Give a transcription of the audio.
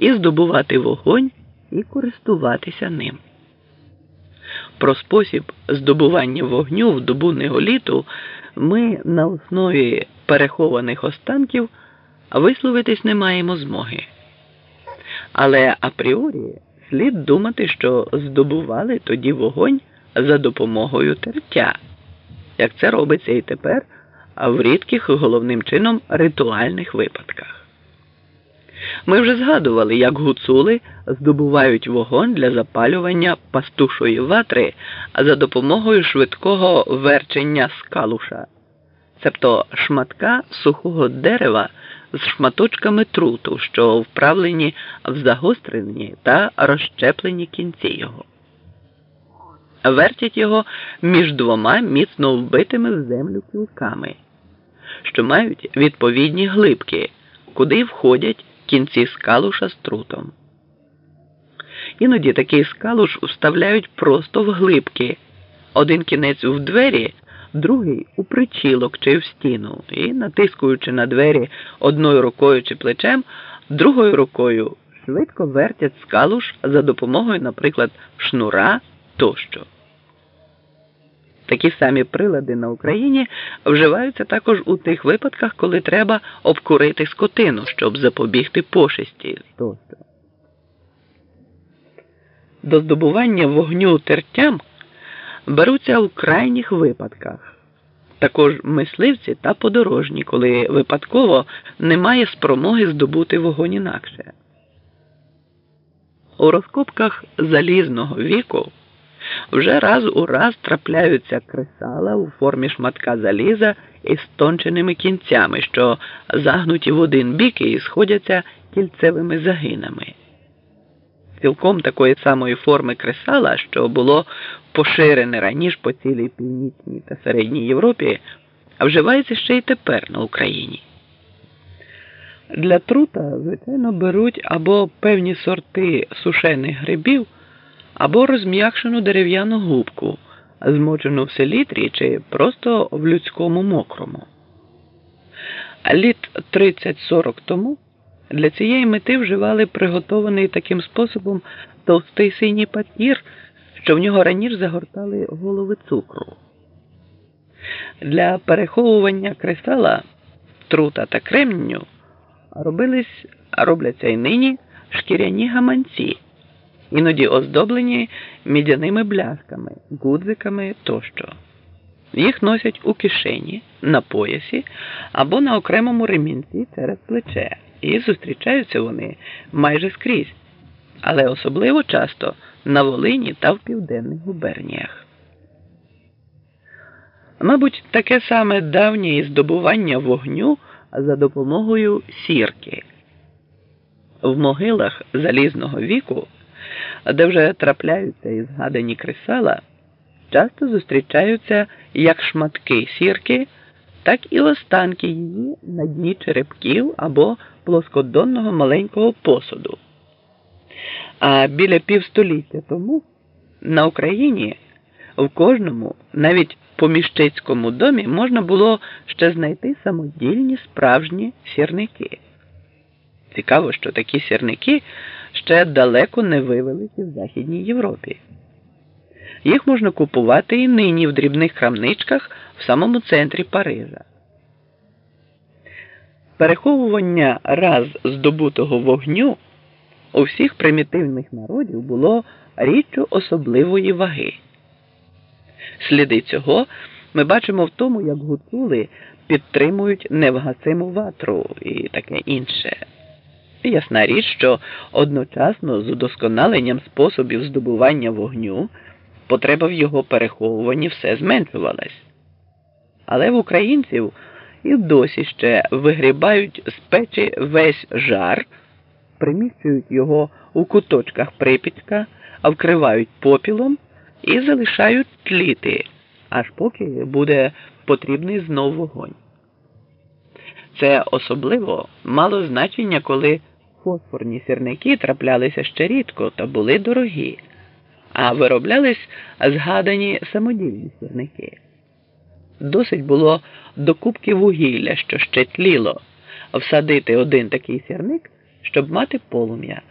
і здобувати вогонь і користуватися ним. Про спосіб здобування вогню в добу неоліту ми на основі перехованих останків висловитись не маємо змоги. Але апріорі слід думати, що здобували тоді вогонь за допомогою тертя, як це робиться і тепер, а в рідких головним чином ритуальних випадках. Ми вже згадували, як гуцули здобувають вогонь для запалювання пастушої ватри за допомогою швидкого верчення скалуша, цебто шматка сухого дерева з шматочками труту, що вправлені в загострені та розщеплені кінці його. Вертять його між двома міцно вбитими в землю кілками, що мають відповідні глибки, куди входять кінці скалуша з трутом. Іноді такий скалуш вставляють просто в глибки, один кінець в двері, другий у причілок чи в стіну, і, натискуючи на двері одною рукою чи плечем, другою рукою швидко вертять скалуш за допомогою, наприклад, шнура тощо. Такі самі прилади на Україні вживаються також у тих випадках, коли треба обкурити скотину, щоб запобігти пошесті тощо. До здобування вогню тертям беруться у крайніх випадках. Також мисливці та подорожні, коли випадково немає спромоги здобути вогонь інакше. У розкопках залізного віку вже раз у раз трапляються кресала у формі шматка заліза із тонченими кінцями, що загнуті в один бік і сходяться кільцевими загинами. Цілком такої самої форми кресала, що було поширене раніше по цілій північній та середній Європі, вживається ще й тепер на Україні. Для трута, звичайно, беруть або певні сорти сушених грибів або розм'якшену дерев'яну губку, змочену в селітрі чи просто в людському мокрому. Літ 30-40 тому для цієї мети вживали приготований таким способом товстий синій папір, що в нього раніше загортали голови цукру. Для переховування кристала, трута та кремню робились, робляться й нині шкіряні гаманці іноді оздоблені мідяними бляшками, гудзиками тощо. Їх носять у кишені, на поясі або на окремому ремінці через плече, і зустрічаються вони майже скрізь, але особливо часто на Волині та в південних губерніях. Мабуть, таке саме давнє здобування вогню за допомогою сірки. В могилах залізного віку де вже трапляються і згадані кресала, часто зустрічаються як шматки сірки, так і останки її на дні черепків або плоскодонного маленького посуду. А біля півстоліття тому на Україні в кожному, навіть поміщицькому домі, можна було ще знайти самодільні справжні сірники. Цікаво, що такі сірники ще далеко не вивелися в Західній Європі. Їх можна купувати і нині в дрібних крамничках в самому центрі Парижа. Переховування раз здобутого вогню у всіх примітивних народів було річчю особливої ваги. Сліди цього ми бачимо в тому, як гуцули підтримують невгасиму ватру і таке інше. Ясна річ, що одночасно з удосконаленням способів здобування вогню потреба в його переховуванні все зменшувалась. Але в українців і досі ще вигрібають з печі весь жар, приміщують його у куточках припічка, вкривають попілом і залишають тліти, аж поки буде потрібний знов вогонь. Це особливо мало значення, коли фосфорні сірники траплялися ще рідко та були дорогі, а вироблялись згадані самодільні сірники. Досить було до кубки вугілля, що ще тліло, всадити один такий сірник, щоб мати полум'я.